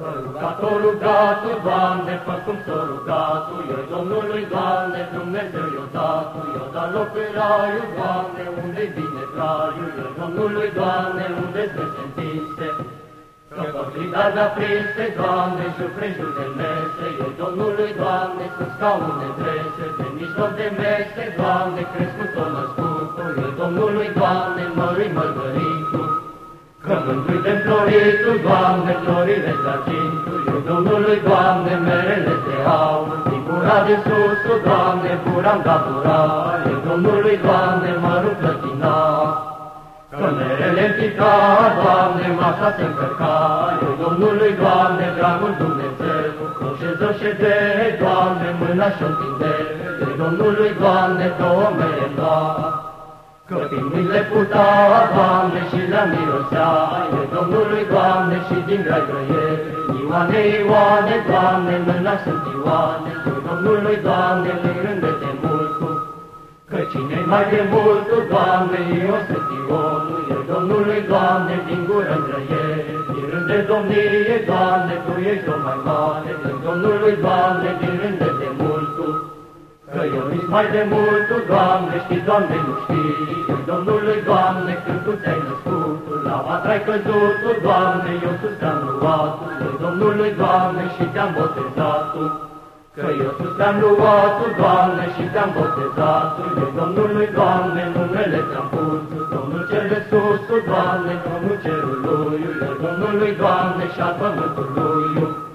Că rugat-o rugat-o, Doamne, fă cum s-o rugat-o, eu Domnului, Doamne, Dumnezeu i-o dat-o, i-o dat loc în raiul, Doamne, unde-i bine traiul, eu Domnului, Doamne, unde-ți întinse. Că potrivit de aprinse, Doamne, și prejur de mese, eu Domnului, Doamne, sunt scaune trese, pe mijloc de mese, Doamne, crescut-o născut-o, eu Domnului, Doamne, mări măgăritul. Că mântui de floritul, Doamne, florile zagintul, eu Domnului, Doamne, merele de aur, din gura de sus, o Doamne, puram da pura, eu Domnului, Doamne, mărul plătina. Că merele pica, Doamne, masa se încărca, eu Domnului, Doamne, dragul Dumnezeu, o șeză șede, Doamne, mâna și-o întinde, eu Domnului, Doamne, două mere Că timile puta, Doamne, și la mirosea, e Domnului, Doamne, și din grai grăieri. Ioane, Ioane, Doamne, mâna sunt Ioane, și Domnului, Doamne, le rânde de mult Că cine mai de mult Doamne, eu sunt Ionul, e Domnului, Doamne, din gură grăieri. Din rând de domnie, Doamne, Tu ești o mai mare, din Domnului, Doamne, din rând de mult Că eu nici mai de mult, Tu, Doamne, știi, Doamne, nu știi, eu Domnului, Doamne, când Tu te-ai născut, la vatra ai căzut, Tu, Doamne, eu sus te-am luat, eu Domnului, Doamne, și te-am botezat, Tu. Că eu sus te-am luat, Tu, Doamne, și te-am botezat, eu Domnului, Doamne, numele te-am pus, Domnul cel de sus, Tu, Doamne, Domnul cerului, eu Domnului, Doamne, și al pământului,